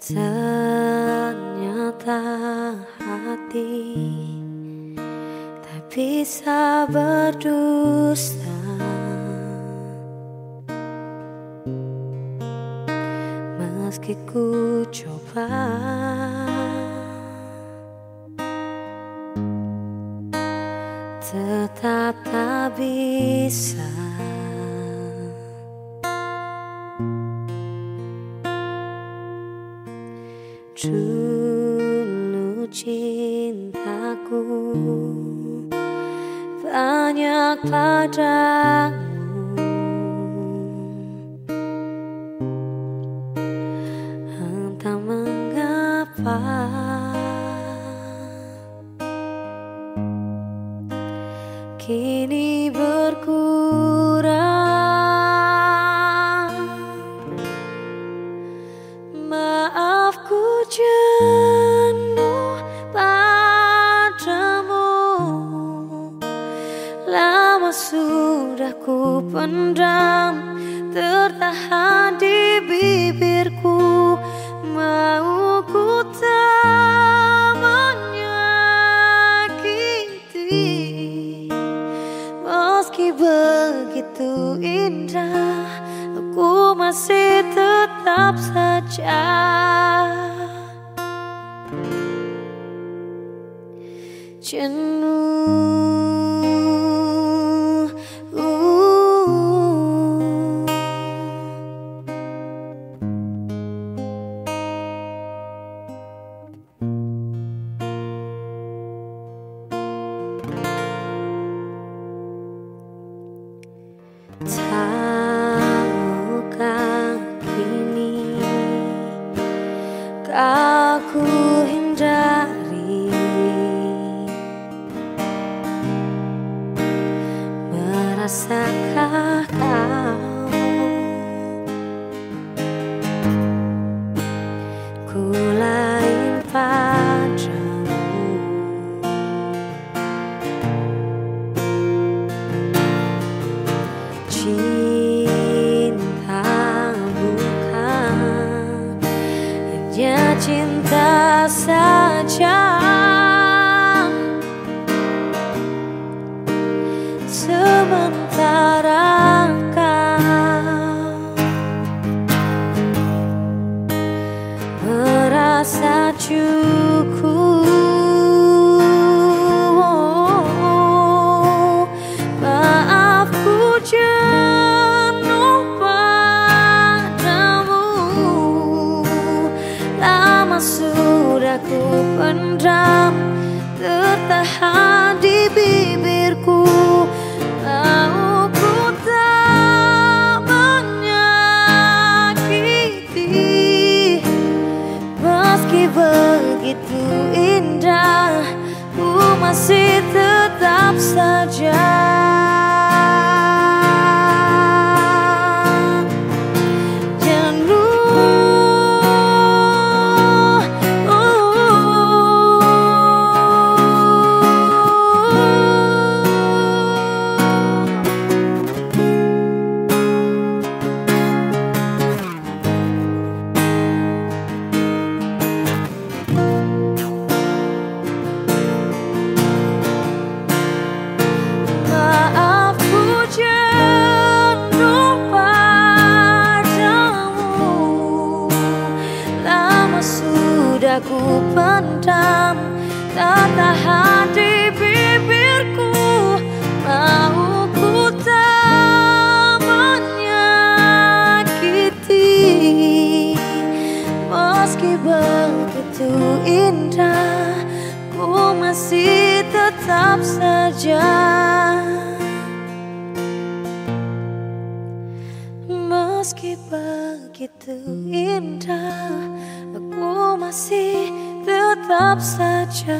Ternyata hati tak bisa berdusta. Meski ku coba Tetap tak bisa Dulu cintaku banyak padamu. Entah mengapa Kini berkurang jenuh padamu. Lama sudah ku pendam Tertahan di bibirku. Mau ku tak menyakiti. Meski begitu indah Aku masih tetap saja jenuh Merasakah kau Ku lain padamu. Cinta bukan Hanya cinta saja merasa cukup masih tetap saja pendam Tak tahan di bibirku. Mau ku tak menyakiti. Meski begitu indah Ku masih tetap saja. Meski begitu indah Aku masih tetap saja